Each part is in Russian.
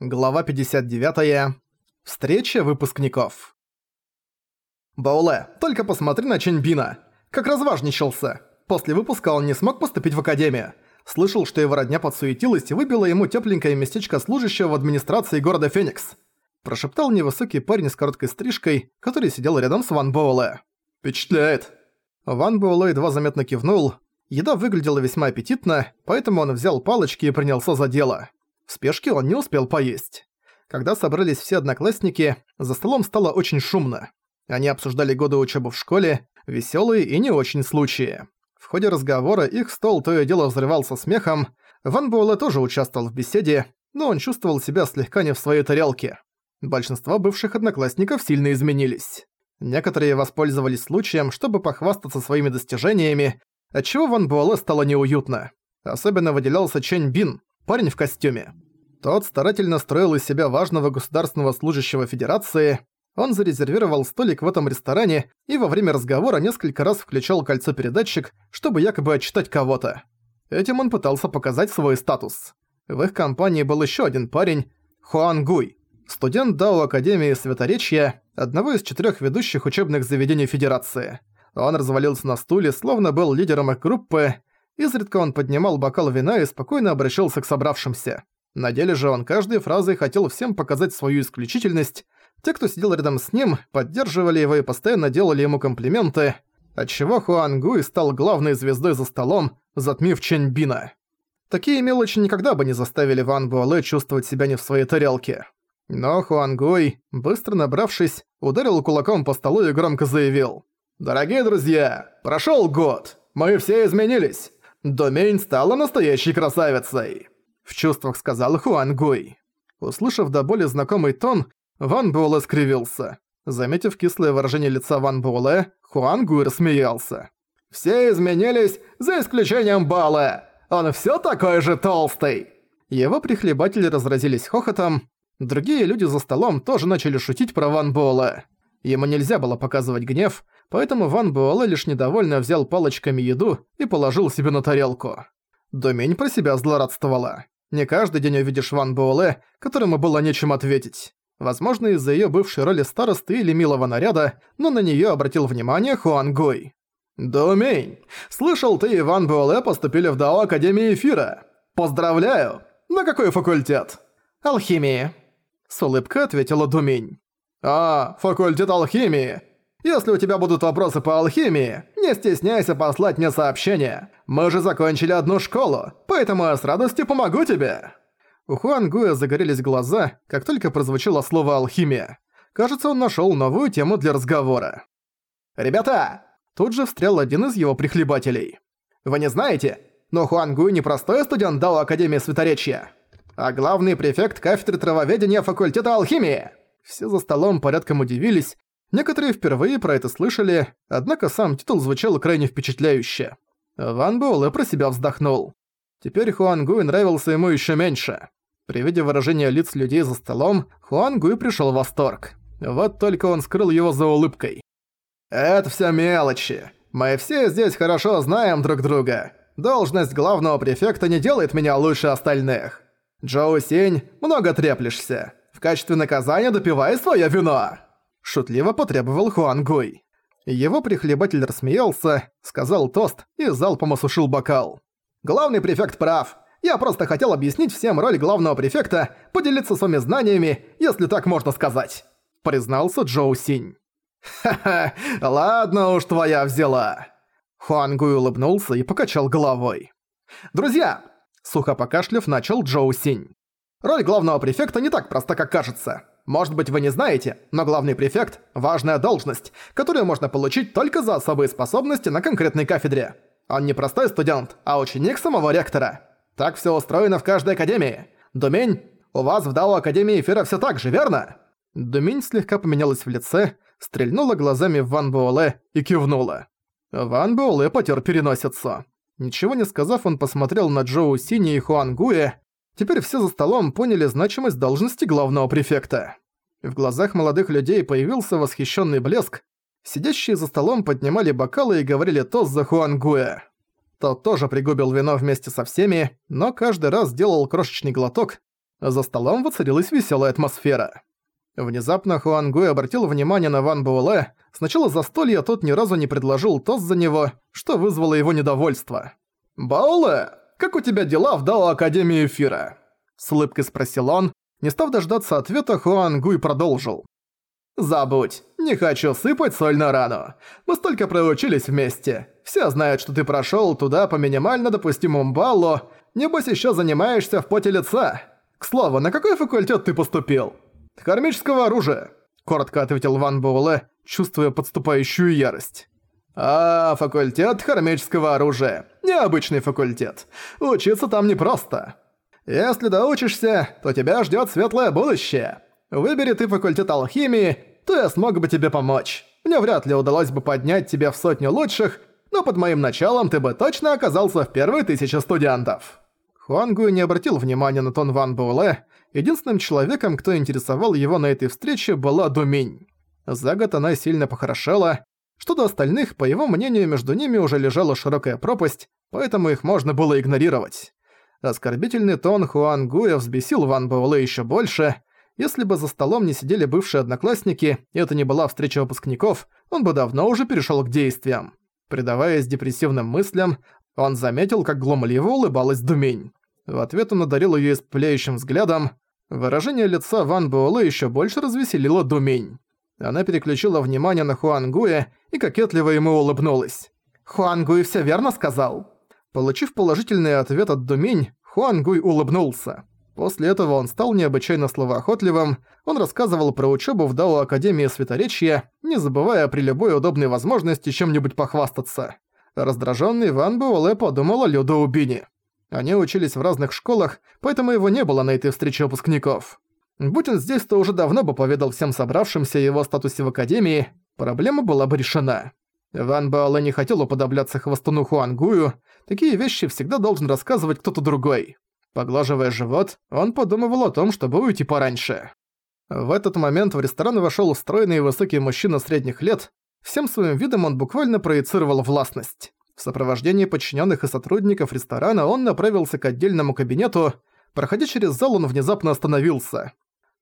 Глава 59. Встреча выпускников. Бауле, только посмотри на Ченбина. Как разважничался. После выпуска он не смог поступить в академию. Слышал, что его родня подсуетилась и выбила ему тепленькое местечко служащего в администрации города Феникс. Прошептал невысокий парень с короткой стрижкой, который сидел рядом с Ван Боуле. «Впечатляет!» Ван Буэлэ едва заметно кивнул. Еда выглядела весьма аппетитно, поэтому он взял палочки и принялся за дело. В спешке он не успел поесть. Когда собрались все одноклассники, за столом стало очень шумно. Они обсуждали годы учебы в школе, веселые и не очень случаи. В ходе разговора их стол то и дело взрывался смехом. Ван Буэлэ тоже участвовал в беседе, но он чувствовал себя слегка не в своей тарелке. Большинство бывших одноклассников сильно изменились. Некоторые воспользовались случаем, чтобы похвастаться своими достижениями, отчего Ван Буэлэ стало неуютно. Особенно выделялся Чэнь Бин, парень в костюме. Тот старательно строил из себя важного государственного служащего Федерации. Он зарезервировал столик в этом ресторане и во время разговора несколько раз включал кольцо-передатчик, чтобы якобы отчитать кого-то. Этим он пытался показать свой статус. В их компании был еще один парень, Хуан Гуй, студент Дао Академии Светоречья, одного из четырех ведущих учебных заведений Федерации. Он развалился на стуле, словно был лидером их группы, Изредка он поднимал бокал вина и спокойно обращался к собравшимся. На деле же он каждой фразой хотел всем показать свою исключительность. Те, кто сидел рядом с ним, поддерживали его и постоянно делали ему комплименты, отчего Хуан Гуй стал главной звездой за столом, затмив Чэнь Бина. Такие мелочи никогда бы не заставили Ван Буэлэ чувствовать себя не в своей тарелке. Но Хуан Гуй, быстро набравшись, ударил кулаком по столу и громко заявил. «Дорогие друзья, прошёл год! Мы все изменились! Домейн стала настоящей красавицей!» В чувствах сказал Хуан Гуй. Услышав до боли знакомый тон, Ван Буэлэ скривился. Заметив кислое выражение лица Ван Буэлэ, Хуан Гуй рассмеялся. «Все изменились, за исключением Бала! Он все такой же толстый!» Его прихлебатели разразились хохотом. Другие люди за столом тоже начали шутить про Ван Буэлэ. Ему нельзя было показывать гнев, поэтому Ван Буэлэ лишь недовольно взял палочками еду и положил себе на тарелку. Домень про себя злорадствовала. Не каждый день увидишь Ван Буэлэ, которому было нечем ответить. Возможно, из-за её бывшей роли старосты или милого наряда, но на неё обратил внимание Хуан Гой. Домень, слышал, ты и Ван Буэлэ поступили в ДАО Академии Эфира. Поздравляю! На какой факультет?» «Алхимии», — с улыбкой ответила Домень. «А, факультет алхимии. Если у тебя будут вопросы по алхимии, не стесняйся послать мне сообщение. Мы же закончили одну школу, поэтому я с радостью помогу тебе». У Хуан Гуя загорелись глаза, как только прозвучало слово «алхимия». Кажется, он нашёл новую тему для разговора. «Ребята!» Тут же встрял один из его прихлебателей. «Вы не знаете, но Хуан Гуй не простой студент Дао Академии Светоречья, а главный префект кафедры травоведения факультета алхимии!» Все за столом порядком удивились, Некоторые впервые про это слышали, однако сам титул звучал крайне впечатляюще. Ван Буэлэ про себя вздохнул. Теперь Хуан Гуй нравился ему еще меньше. При виде выражения лиц людей за столом, Хуан Гуй пришел в восторг. Вот только он скрыл его за улыбкой. «Это все мелочи. Мы все здесь хорошо знаем друг друга. Должность главного префекта не делает меня лучше остальных. Джоу Синь, много треплешься. В качестве наказания допивай свое вино!» шутливо потребовал Хуан Гуй. Его прихлебатель рассмеялся, сказал тост и залпом осушил бокал. «Главный префект прав. Я просто хотел объяснить всем роль главного префекта, поделиться своими знаниями, если так можно сказать», — признался Джоу Синь. «Ха-ха, ладно уж твоя взяла». Хуан Гуй улыбнулся и покачал головой. «Друзья!» — сухо покашляв, начал Джоу Синь. «Роль главного префекта не так проста, как кажется. Может быть, вы не знаете, но главный префект – важная должность, которую можно получить только за особые способности на конкретной кафедре. Он не простой студент, а ученик самого ректора. Так все устроено в каждой академии. Думень, у вас в Дао Академии Эфира все так же, верно? Думень слегка поменялась в лице, стрельнула глазами в Ван Буоле и кивнула. Ван Буоле потер переносицу. Ничего не сказав, он посмотрел на Джоу Сини и Хуан Гуэ, Теперь все за столом поняли значимость должности главного префекта. В глазах молодых людей появился восхищенный блеск. Сидящие за столом поднимали бокалы и говорили тост за Хуангуэ. Тот тоже пригубил вино вместе со всеми, но каждый раз делал крошечный глоток. За столом воцарилась веселая атмосфера. Внезапно Хуангуэ обратил внимание на Ван Буэлэ. Сначала застолья а тот ни разу не предложил тост за него, что вызвало его недовольство. «Баулэ!» как у тебя дела в Дао Академии Эфира?» С улыбкой спросил он. Не став дождаться ответа, Хуан Гуй продолжил. «Забудь, не хочу сыпать соль на рану. Мы столько проучились вместе. Все знают, что ты прошёл туда по минимально допустимому баллу. Небось ещё занимаешься в поте лица. К слову, на какой факультет ты поступил?» «Кармического оружия», — коротко ответил Ван Буэлэ, чувствуя подступающую ярость. «А, факультет хромического оружия. Необычный факультет. Учиться там непросто. Если доучишься, то тебя ждёт светлое будущее. Выбери ты факультет алхимии, то я смог бы тебе помочь. Мне вряд ли удалось бы поднять тебя в сотню лучших, но под моим началом ты бы точно оказался в первой тысяче студентов». Хуангу не обратил внимания на тон Ван Буэлэ. Единственным человеком, кто интересовал его на этой встрече, была Думинь. За год она сильно похорошела, что до остальных, по его мнению, между ними уже лежала широкая пропасть, поэтому их можно было игнорировать. Оскорбительный тон Хуан Гуя взбесил Ван Буэлэ ещё больше. Если бы за столом не сидели бывшие одноклассники, и это не была встреча выпускников, он бы давно уже перешёл к действиям. Предаваясь депрессивным мыслям, он заметил, как глумливо улыбалась Думень. В ответ он одарил её испляющим взглядом. Выражение лица Ван Буэлэ ещё больше развеселило Думень. Она переключила внимание на Хуангуя и кокетливо ему улыбнулась. «Хуангуй все верно сказал?» Получив положительный ответ от Думинь, Хуангуй улыбнулся. После этого он стал необычайно словоохотливым, он рассказывал про учебу в Дао Академии Светоречья, не забывая при любой удобной возможности чем-нибудь похвастаться. Раздраженный Ван Буэлэ подумал о Людо Убине. Они учились в разных школах, поэтому его не было на этой встрече выпускников. Будь он здесь, то уже давно бы поведал всем собравшимся его статусе в Академии, проблема была бы решена. Ван Буэлэ не хотел уподобляться хвостуну Хуангую, такие вещи всегда должен рассказывать кто-то другой. Поглаживая живот, он подумывал о том, чтобы уйти пораньше. В этот момент в ресторан вошёл устроенный высокий мужчина средних лет, всем своим видом он буквально проецировал властность. В сопровождении подчиненных и сотрудников ресторана он направился к отдельному кабинету, проходя через зал он внезапно остановился.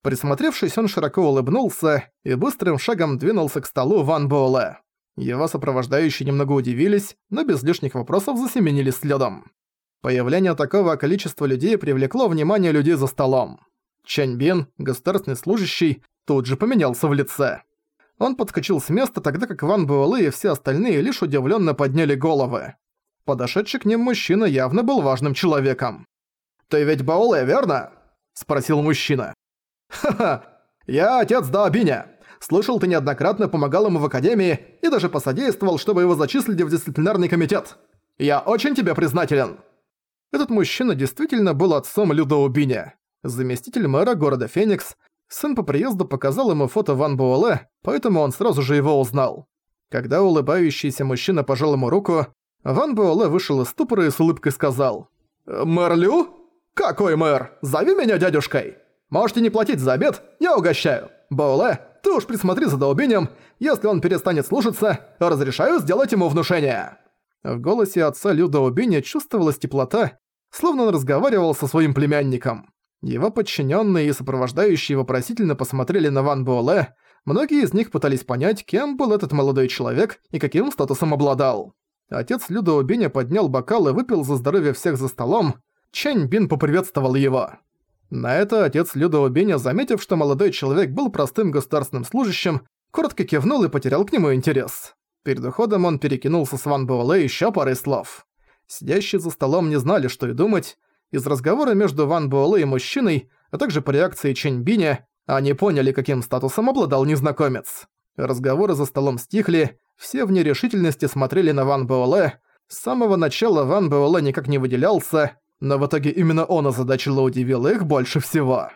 Присмотревшись, он широко улыбнулся и быстрым шагом двинулся к столу Ван Буэлэ. Его сопровождающие немного удивились, но без лишних вопросов засеменили следом. Появление такого количества людей привлекло внимание людей за столом. Чаньбин, государственный служащий, тут же поменялся в лице. Он подскочил с места, тогда как Ван Буэлэ и все остальные лишь удивленно подняли головы. Подошедший к ним мужчина явно был важным человеком. «Ты ведь Баолэ, верно?» – спросил мужчина. Ха-ха! Я отец Даобиня! Слышал, ты неоднократно помогал ему в Академии и даже посодействовал, чтобы его зачислили в дисциплинарный комитет. Я очень тебе признателен!» Этот мужчина действительно был отцом Людоубиня, заместитель мэра города Феникс. Сын по приезду показал ему фото Ван Буэлэ, поэтому он сразу же его узнал. Когда улыбающийся мужчина пожал ему руку, Ван Буэлэ вышел из ступора и с улыбкой сказал «Мэр Лю? Какой мэр? Зови меня дядюшкой!» Можете не платить за обед, я угощаю. Бауле, ты уж присмотри за долбением. Если он перестанет слушаться, разрешаю сделать ему внушение». В голосе отца Люда Убиня чувствовалась теплота, словно он разговаривал со своим племянником. Его подчиненные и сопровождающие вопросительно посмотрели на Ван Буэлэ, многие из них пытались понять, кем был этот молодой человек и каким статусом обладал. Отец Люда Убиня поднял бокал и выпил за здоровье всех за столом. Чэнь Бин поприветствовал его. На это отец Людо Беня, заметив, что молодой человек был простым государственным служащим, коротко кивнул и потерял к нему интерес. Перед уходом он перекинулся с Ван Буэлэ еще парой слов. Сидящие за столом не знали, что и думать. Из разговора между Ван Буэлэ и мужчиной, а также по реакции Чэнь Биня, они поняли, каким статусом обладал незнакомец. Разговоры за столом стихли, все в нерешительности смотрели на Ван Буэлэ. С самого начала Ван Буэлэ никак не выделялся, но в итоге именно он озадачил и удивил их больше всего.